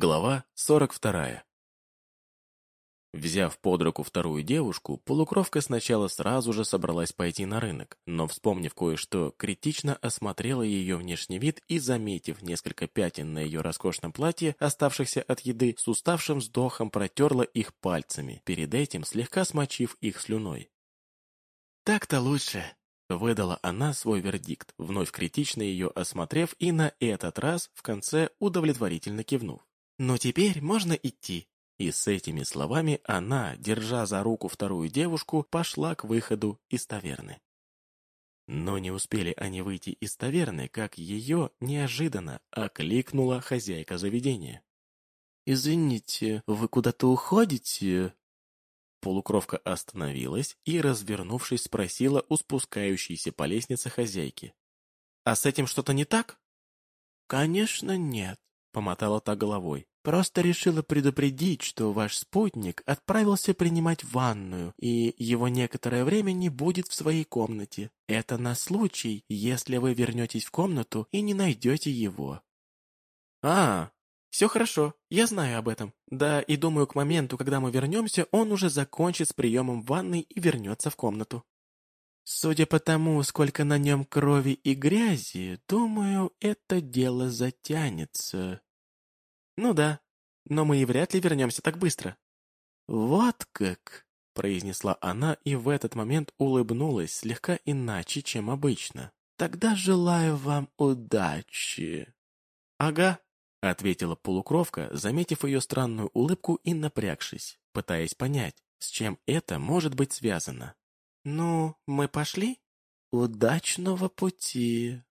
Глава 42. Взяв под руку вторую девушку, полукровка сначала сразу же собралась пойти на рынок, но, вспомнив кое-что, критично осмотрела ее внешний вид и, заметив несколько пятен на ее роскошном платье, оставшихся от еды, с уставшим вздохом протерла их пальцами, перед этим слегка смочив их слюной. «Так-то лучше», — выдала она свой вердикт, вновь критично ее осмотрев и на этот раз в конце удовлетворительно кивнув. «Но теперь можно идти». И с этими словами она, держа за руку вторую девушку, пошла к выходу из таверны. Но не успели они выйти из таверны, как ее неожиданно окликнула хозяйка заведения. «Извините, вы куда-то уходите?» Полукровка остановилась и, развернувшись, спросила у спускающейся по лестнице хозяйки. «А с этим что-то не так?» «Конечно нет», — помотала та головой. Просто решила предупредить, что ваш спутник отправился принимать ванную, и его некоторое время не будет в своей комнате. Это на случай, если вы вернетесь в комнату и не найдете его. А, все хорошо, я знаю об этом. Да, и думаю, к моменту, когда мы вернемся, он уже закончит с приемом ванной и вернется в комнату. Судя по тому, сколько на нем крови и грязи, думаю, это дело затянется. «Ну да, но мы и вряд ли вернемся так быстро». «Вот как!» — произнесла она и в этот момент улыбнулась слегка иначе, чем обычно. «Тогда желаю вам удачи!» «Ага», — ответила полукровка, заметив ее странную улыбку и напрягшись, пытаясь понять, с чем это может быть связано. «Ну, мы пошли?» «Удачного пути!»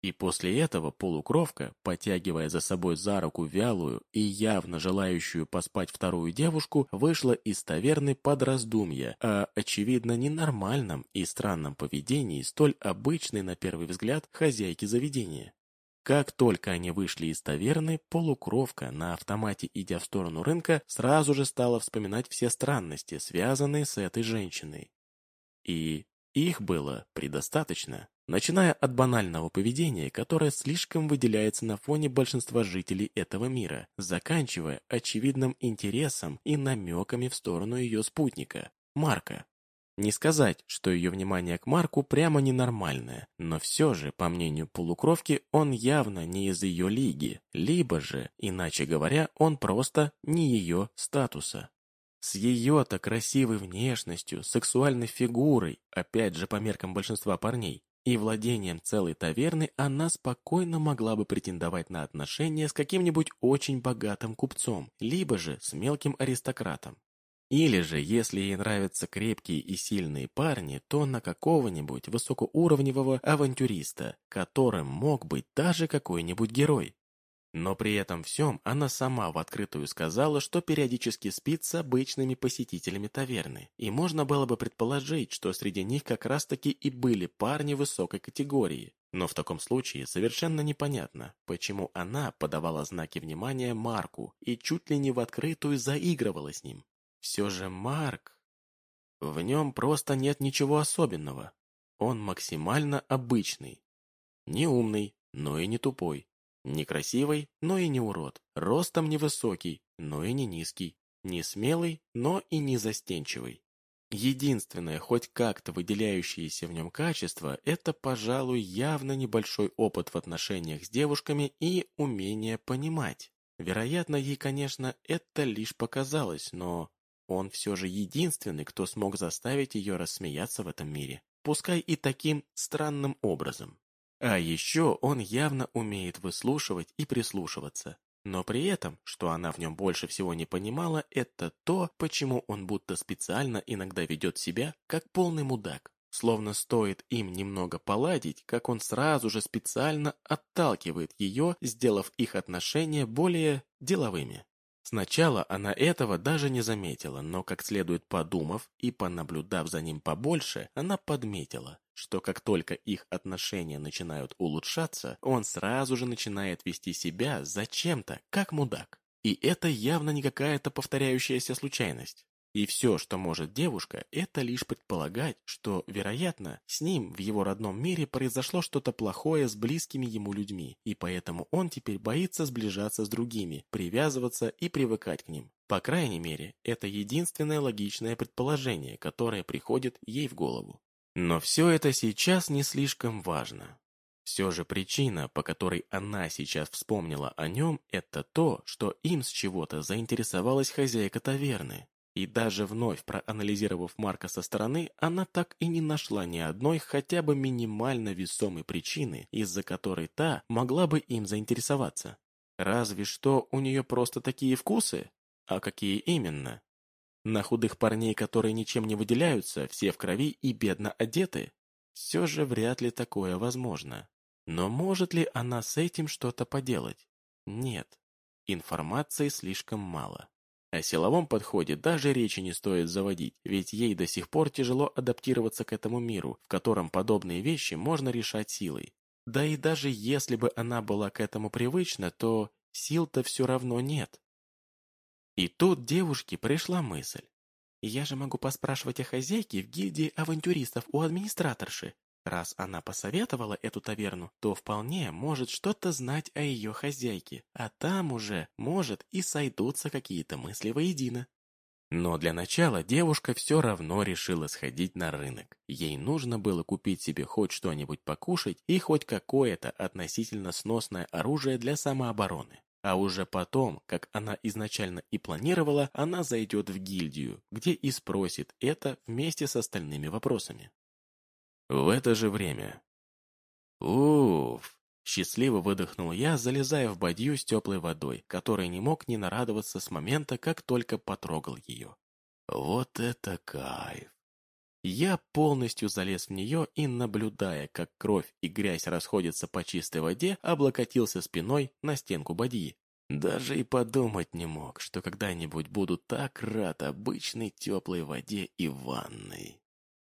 И после этого полукровка, потягивая за собой за руку вялую и явно желающую поспать вторую девушку, вышла из таверны под раздумье о, очевидно, ненормальном и странном поведении столь обычной на первый взгляд хозяйки заведения. Как только они вышли из таверны, полукровка, на автомате идя в сторону рынка, сразу же стала вспоминать все странности, связанные с этой женщиной. И их было предостаточно. Начиная от банального поведения, которое слишком выделяется на фоне большинства жителей этого мира, заканчивая очевидным интересом и намеками в сторону ее спутника, Марка. Не сказать, что ее внимание к Марку прямо ненормальное, но все же, по мнению полукровки, он явно не из ее лиги, либо же, иначе говоря, он просто не ее статуса. С ее-то красивой внешностью, сексуальной фигурой, опять же по меркам большинства парней, и владением целой таверны она спокойно могла бы претендовать на отношения с каким-нибудь очень богатым купцом, либо же с мелким аристократом. Или же, если ей нравятся крепкие и сильные парни, то на какого-нибудь высокоуровневого авантюриста, которым мог быть даже какой-нибудь герой. Но при этом всем она сама в открытую сказала, что периодически спит с обычными посетителями таверны, и можно было бы предположить, что среди них как раз-таки и были парни высокой категории. Но в таком случае совершенно непонятно, почему она подавала знаки внимания Марку и чуть ли не в открытую заигрывала с ним. Все же Марк... В нем просто нет ничего особенного. Он максимально обычный. Не умный, но и не тупой. Некрасивый, но и не урод. Ростом невысокий, но и не низкий. Не смелый, но и не застенчивый. Единственное, хоть как-то выделяющееся в нем качество, это, пожалуй, явно небольшой опыт в отношениях с девушками и умение понимать. Вероятно, ей, конечно, это лишь показалось, но он все же единственный, кто смог заставить ее рассмеяться в этом мире. Пускай и таким странным образом. А еще он явно умеет выслушивать и прислушиваться. Но при этом, что она в нем больше всего не понимала, это то, почему он будто специально иногда ведет себя, как полный мудак. Словно стоит им немного поладить, как он сразу же специально отталкивает ее, сделав их отношения более деловыми. Сначала она этого даже не заметила, но как следует подумав и понаблюдав за ним побольше, она подметила, что как только их отношения начинают улучшаться, он сразу же начинает вести себя зачем-то, как мудак. И это явно не какая-то повторяющаяся случайность. И все, что может девушка, это лишь предполагать, что, вероятно, с ним в его родном мире произошло что-то плохое с близкими ему людьми, и поэтому он теперь боится сближаться с другими, привязываться и привыкать к ним. По крайней мере, это единственное логичное предположение, которое приходит ей в голову. Но все это сейчас не слишком важно. Все же причина, по которой она сейчас вспомнила о нем, это то, что им с чего-то заинтересовалась хозяйка таверны. И даже вновь проанализировав Марка со стороны, она так и не нашла ни одной хотя бы минимально весомой причины, из-за которой та могла бы им заинтересоваться. Разве что у нее просто такие вкусы? А какие именно? На худых парней, которые ничем не выделяются, все в крови и бедно одеты? Все же вряд ли такое возможно. Но может ли она с этим что-то поделать? Нет. Информации слишком мало. О силовом подходе даже речи не стоит заводить, ведь ей до сих пор тяжело адаптироваться к этому миру, в котором подобные вещи можно решать силой. Да и даже если бы она была к этому привычна, то сил-то все равно нет. И тут девушке пришла мысль. «Я же могу поспрашивать о хозяйке в гильдии авантюристов у администраторши. Раз она посоветовала эту таверну, то вполне может что-то знать о ее хозяйке, а там уже, может, и сойдутся какие-то мысли воедино. Но для начала девушка все равно решила сходить на рынок. Ей нужно было купить себе хоть что-нибудь покушать и хоть какое-то относительно сносное оружие для самообороны. А уже потом, как она изначально и планировала, она зайдет в гильдию, где и спросит это вместе с остальными вопросами. В это же время. Уф! Счастливо выдохнул я, залезая в бадью с теплой водой, которой не мог не нарадоваться с момента, как только потрогал ее. Вот это кайф! Я полностью залез в нее и, наблюдая, как кровь и грязь расходятся по чистой воде, облокотился спиной на стенку бадьи. Даже и подумать не мог, что когда-нибудь буду так рад обычной теплой воде и ванной.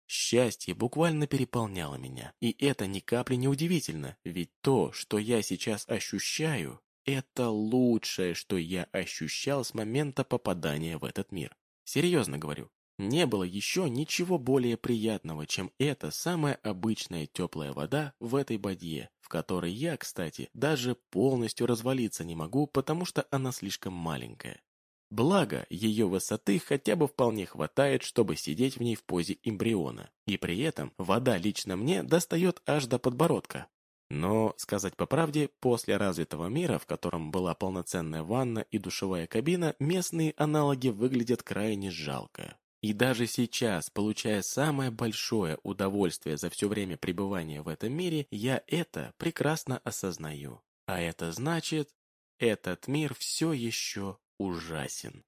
Счастье буквально переполняло меня, и это ни капли не удивительно, ведь то, что я сейчас ощущаю, это лучшее, что я ощущал с момента попадания в этот мир. Серьезно говорю, не было еще ничего более приятного, чем эта самая обычная теплая вода в этой бадье, в которой я, кстати, даже полностью развалиться не могу, потому что она слишком маленькая. Благо, ее высоты хотя бы вполне хватает, чтобы сидеть в ней в позе эмбриона. И при этом вода лично мне достает аж до подбородка. Но, сказать по правде, после развитого мира, в котором была полноценная ванна и душевая кабина, местные аналоги выглядят крайне жалко. И даже сейчас, получая самое большое удовольствие за все время пребывания в этом мире, я это прекрасно осознаю. А это значит, этот мир все еще ужасен.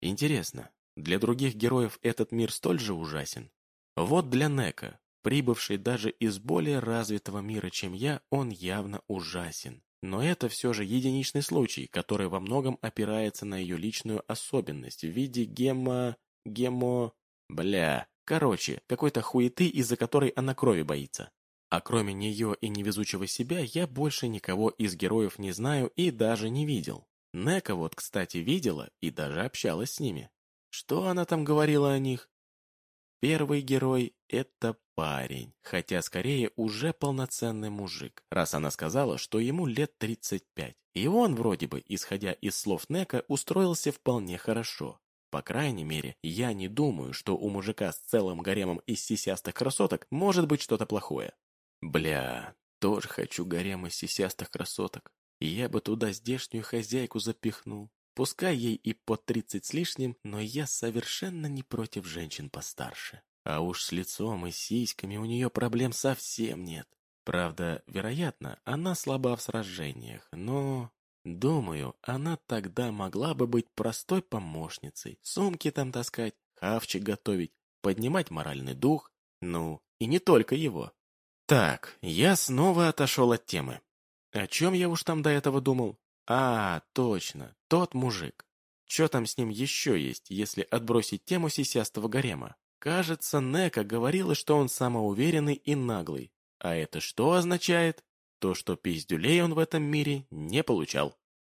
Интересно, для других героев этот мир столь же ужасен? Вот для Нека, прибывший даже из более развитого мира, чем я, он явно ужасен. Но это все же единичный случай, который во многом опирается на ее личную особенность в виде гемо... гемо... бля... Короче, какой-то хуеты, из-за которой она крови боится. А кроме нее и невезучего себя, я больше никого из героев не знаю и даже не видел. Нека вот, кстати, видела и даже общалась с ними. Что она там говорила о них? Первый герой — это парень, хотя скорее уже полноценный мужик, раз она сказала, что ему лет 35. И он вроде бы, исходя из слов Нека, устроился вполне хорошо. По крайней мере, я не думаю, что у мужика с целым гаремом из сисястых красоток может быть что-то плохое. Бля, тоже хочу гарем из сисястых красоток. Я бы туда здешнюю хозяйку запихнул. Пускай ей и по тридцать с лишним, но я совершенно не против женщин постарше. А уж с лицом и сиськами у нее проблем совсем нет. Правда, вероятно, она слаба в сражениях, но... Думаю, она тогда могла бы быть простой помощницей, сумки там таскать, хавчик готовить, поднимать моральный дух, ну, и не только его. Так, я снова отошел от темы. О чем я уж там до этого думал? А, точно, тот мужик. Что там с ним еще есть, если отбросить тему сисястого гарема? Кажется, Нека говорила, что он самоуверенный и наглый. А это что означает? То, что пиздюлей он в этом мире не получал.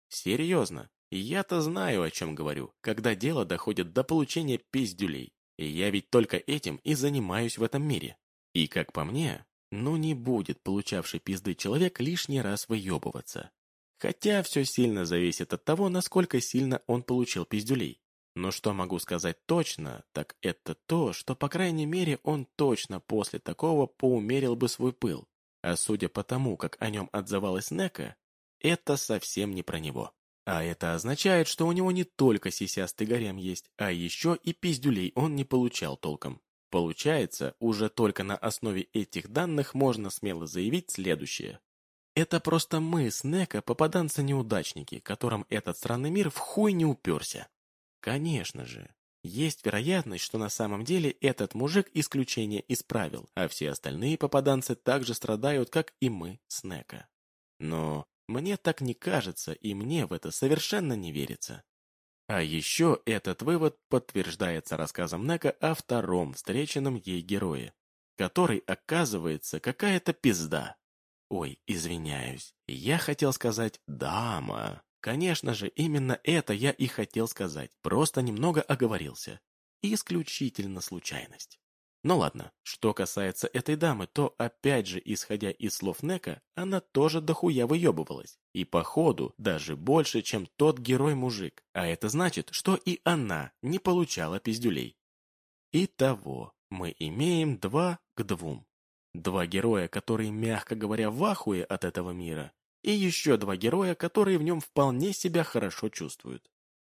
Серьезно, Я-то знаю, о чем говорю, когда дело доходит до получения пиздюлей. И я ведь только этим и занимаюсь в этом мире. И, как по мне, ну не будет получавший пизды человек лишний раз выебываться. Хотя все сильно зависит от того, насколько сильно он получил пиздюлей. Но что могу сказать точно, так это то, что, по крайней мере, он точно после такого поумерил бы свой пыл. А судя по тому, как о нем отзывалась Нека, это совсем не про него. А это означает, что у него не только сисястый гарем есть, а еще и пиздюлей он не получал толком. Получается, уже только на основе этих данных можно смело заявить следующее. Это просто мы с Нека попаданцы-неудачники, которым этот странный мир в хуй не уперся. Конечно же, есть вероятность, что на самом деле этот мужик исключение исправил, а все остальные попаданцы также страдают, как и мы с Нека. Но мне так не кажется, и мне в это совершенно не верится. А еще этот вывод подтверждается рассказом Нека о втором встреченном ей герое, который, оказывается, какая-то пизда. Ой, извиняюсь, я хотел сказать «дама». Конечно же, именно это я и хотел сказать, просто немного оговорился. Исключительно случайность. Ну ладно, что касается этой дамы, то опять же, исходя из слов Нека, она тоже дохуя выебывалась. И походу даже больше, чем тот герой-мужик. А это значит, что и она не получала пиздюлей. Итого, мы имеем два к двум. Два героя, которые, мягко говоря, в ахуе от этого мира, и еще два героя, которые в нем вполне себя хорошо чувствуют.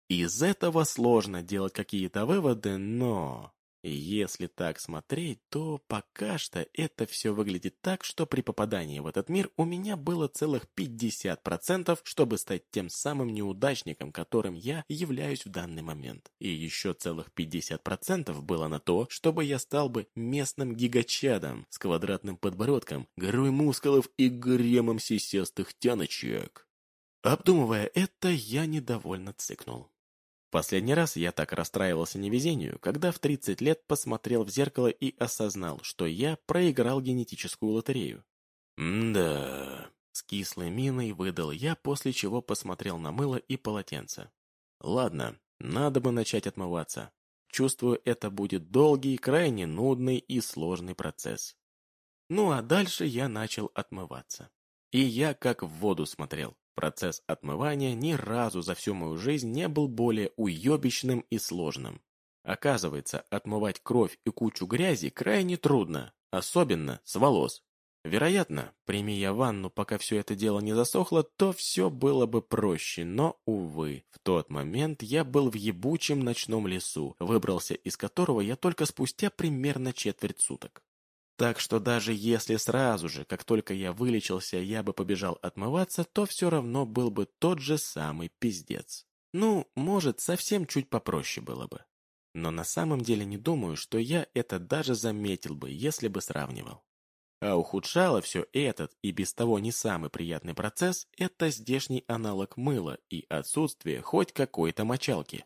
Из этого сложно делать какие-то выводы, но... Если так смотреть, то пока что это все выглядит так, что при попадании в этот мир у меня было целых 50%, чтобы стать тем самым неудачником, которым я являюсь в данный момент. И еще целых 50% было на то, чтобы я стал бы местным гигачадом с квадратным подбородком, горой мускулов и гремом сисестых тяночек. Обдумывая это, я недовольно цыкнул. Последний раз я так расстраивался невезению, когда в 30 лет посмотрел в зеркало и осознал, что я проиграл генетическую лотерею. «Да...» — с кислой миной выдал я, после чего посмотрел на мыло и полотенце. «Ладно, надо бы начать отмываться. Чувствую, это будет долгий, крайне нудный и сложный процесс». Ну а дальше я начал отмываться. И я как в воду смотрел. Процесс отмывания ни разу за всю мою жизнь не был более уебищным и сложным. Оказывается, отмывать кровь и кучу грязи крайне трудно, особенно с волос. Вероятно, прими я ванну, пока все это дело не засохло, то все было бы проще, но, увы, в тот момент я был в ебучем ночном лесу, выбрался из которого я только спустя примерно четверть суток. Так что даже если сразу же, как только я вылечился, я бы побежал отмываться, то все равно был бы тот же самый пиздец. Ну, может, совсем чуть попроще было бы. Но на самом деле не думаю, что я это даже заметил бы, если бы сравнивал. А ухудшало все этот и без того не самый приятный процесс – это здешний аналог мыла и отсутствие хоть какой-то мочалки.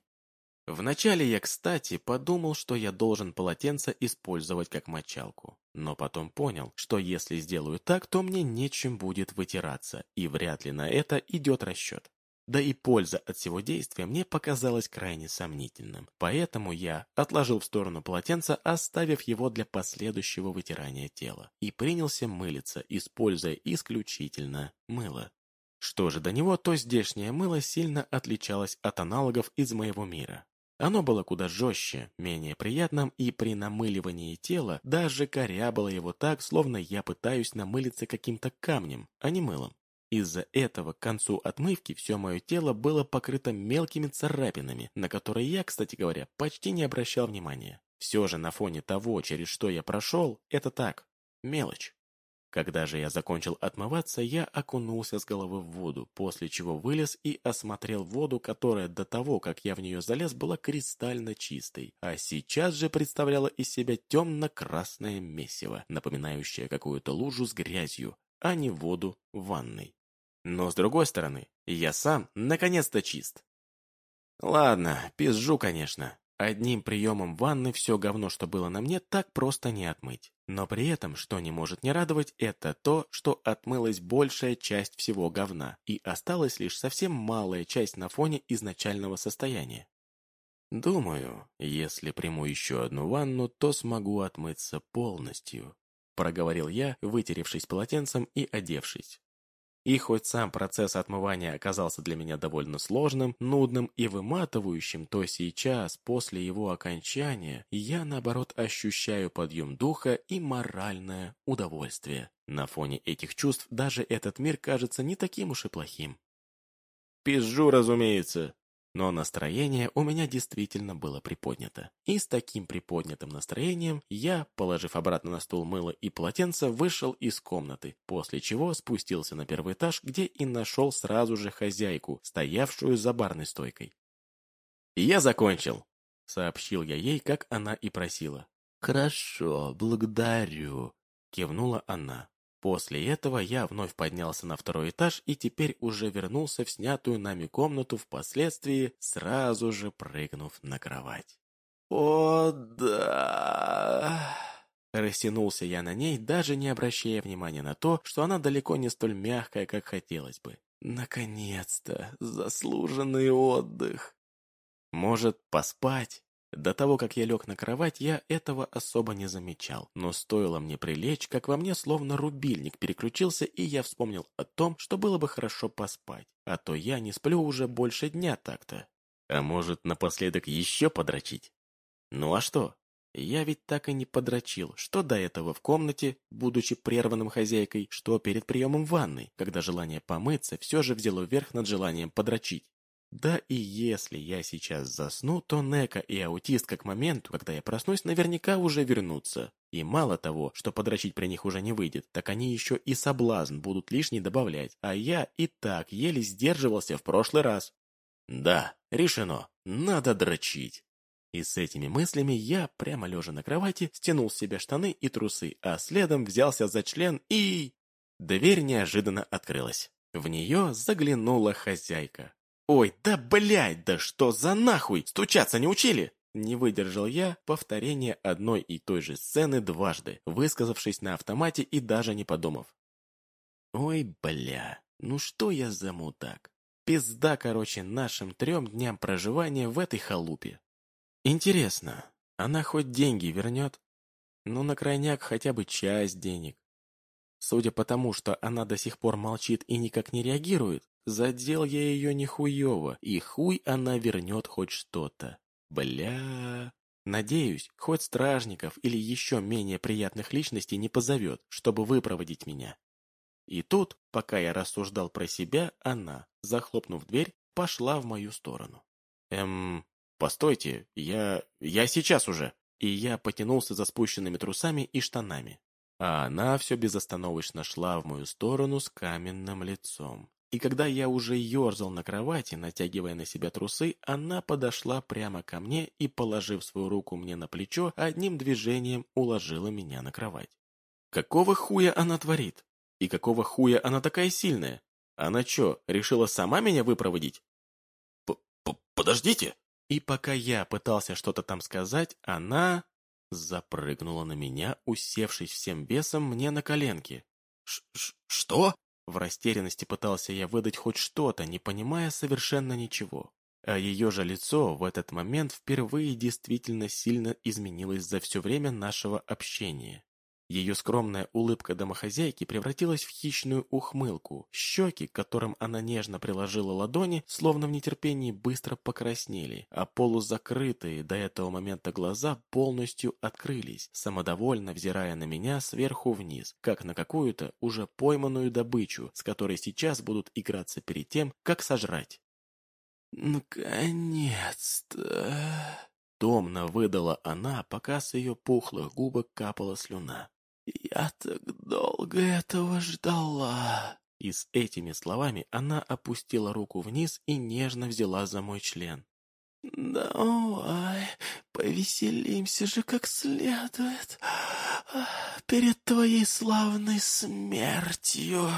Вначале я, кстати, подумал, что я должен полотенце использовать как мочалку. Но потом понял, что если сделаю так, то мне нечем будет вытираться, и вряд ли на это идет расчет. Да и польза от всего действия мне показалась крайне сомнительным. Поэтому я отложил в сторону полотенца, оставив его для последующего вытирания тела, и принялся мылиться, используя исключительно мыло. Что же до него, то здешнее мыло сильно отличалось от аналогов из моего мира. Оно было куда жестче, менее приятным, и при намыливании тела даже корябало его так, словно я пытаюсь намылиться каким-то камнем, а не мылом. Из-за этого к концу отмывки все мое тело было покрыто мелкими царапинами, на которые я, кстати говоря, почти не обращал внимания. Все же на фоне того, через что я прошел, это так, мелочь. Когда же я закончил отмываться, я окунулся с головы в воду, после чего вылез и осмотрел воду, которая до того, как я в нее залез, была кристально чистой, а сейчас же представляла из себя темно-красное месиво, напоминающее какую-то лужу с грязью, а не воду в ванной. Но с другой стороны, я сам наконец-то чист. Ладно, пизжу, конечно. Одним приемом ванны все говно, что было на мне, так просто не отмыть. Но при этом, что не может не радовать, это то, что отмылась большая часть всего говна, и осталась лишь совсем малая часть на фоне изначального состояния. Думаю, если приму еще одну ванну, то смогу отмыться полностью, проговорил я, вытеревшись полотенцем и одевшись. И хоть сам процесс отмывания оказался для меня довольно сложным, нудным и выматывающим, то сейчас, после его окончания, я, наоборот, ощущаю подъем духа и моральное удовольствие. На фоне этих чувств даже этот мир кажется не таким уж и плохим. «Пизжу, разумеется!» Но настроение у меня действительно было приподнято. И с таким приподнятым настроением я, положив обратно на стул мыло и полотенце, вышел из комнаты, после чего спустился на первый этаж, где и нашел сразу же хозяйку, стоявшую за барной стойкой. «Я закончил», — сообщил я ей, как она и просила. «Хорошо, благодарю», — кивнула она. После этого я вновь поднялся на второй этаж и теперь уже вернулся в снятую нами комнату, впоследствии сразу же прыгнув на кровать. «О, да!» Растянулся я на ней, даже не обращая внимания на то, что она далеко не столь мягкая, как хотелось бы. Наконец-то! Заслуженный отдых! Может, поспать? До того, как я лег на кровать, я этого особо не замечал. Но стоило мне прилечь, как во мне словно рубильник переключился, и я вспомнил о том, что было бы хорошо поспать. А то я не сплю уже больше дня так-то. А может, напоследок еще подрочить? Ну а что? Я ведь так и не подрочил, что до этого в комнате, будучи прерванным хозяйкой, что перед приемом ванной, когда желание помыться все же взяло верх над желанием подрочить. Да и если я сейчас засну, то Нека и аутистка к моменту, когда я проснусь, наверняка уже вернутся. И мало того, что подрочить при них уже не выйдет, так они еще и соблазн будут лишний добавлять, а я и так еле сдерживался в прошлый раз. Да, решено, надо дрочить. И с этими мыслями я, прямо лежа на кровати, стянул с себя штаны и трусы, а следом взялся за член и... Дверь неожиданно открылась. В нее заглянула хозяйка. «Ой, да блядь, да что за нахуй? Стучаться не учили?» Не выдержал я повторения одной и той же сцены дважды, высказавшись на автомате и даже не подумав. «Ой, бля, ну что я за мудак? Пизда, короче, нашим трем дням проживания в этой халупе. Интересно, она хоть деньги вернет? Ну, на крайняк хотя бы часть денег. Судя по тому, что она до сих пор молчит и никак не реагирует, Задел я ее нихуево, и хуй она вернет хоть что-то. Бля... Надеюсь, хоть стражников или еще менее приятных личностей не позовет, чтобы выпроводить меня. И тут, пока я рассуждал про себя, она, захлопнув дверь, пошла в мою сторону. Эм, постойте, я... я сейчас уже. И я потянулся за спущенными трусами и штанами. А она все безостановочно шла в мою сторону с каменным лицом. И когда я уже ерзал на кровати, натягивая на себя трусы, она подошла прямо ко мне и, положив свою руку мне на плечо, одним движением уложила меня на кровать. Какого хуя она творит? И какого хуя она такая сильная? Она чё, решила сама меня выпроводить? П -п Подождите! И пока я пытался что-то там сказать, она запрыгнула на меня, усевшись всем весом мне на коленки. Ш -ш «Что?» В растерянности пытался я выдать хоть что-то, не понимая совершенно ничего. А ее же лицо в этот момент впервые действительно сильно изменилось за все время нашего общения. Ее скромная улыбка домохозяйки превратилась в хищную ухмылку. Щеки, к которым она нежно приложила ладони, словно в нетерпении быстро покраснели, а полузакрытые до этого момента глаза полностью открылись, самодовольно взирая на меня сверху вниз, как на какую-то уже пойманную добычу, с которой сейчас будут играться перед тем, как сожрать. «Наконец-то!» Томно выдала она, пока с ее пухлых губок капала слюна. «Я так долго этого ждала!» И с этими словами она опустила руку вниз и нежно взяла за мой член. «Давай, повеселимся же как следует перед твоей славной смертью!»